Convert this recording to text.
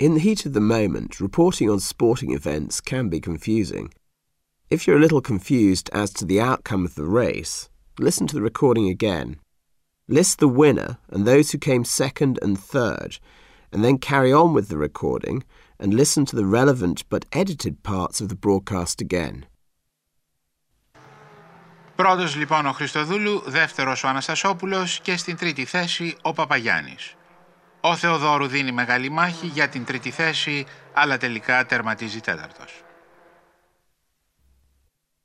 In the heat of the moment, reporting on sporting events can be confusing. If you're a little confused as to the outcome of the race, listen to the recording again. List the winner and those who came second and third, and then carry on with the recording and listen to the relevant but edited parts of the broadcast again. Πρώτος λοιπόν ο Χριστοδούλου, δεύτερος ο Αναστασόπουλος και στην τρίτη θέση ο Παπαγιάννης. Ο Θεοδόρου δίνει μεγάλη μάχη για την τρίτη θέση, αλλά τελικά τερματίζει τέταρτος.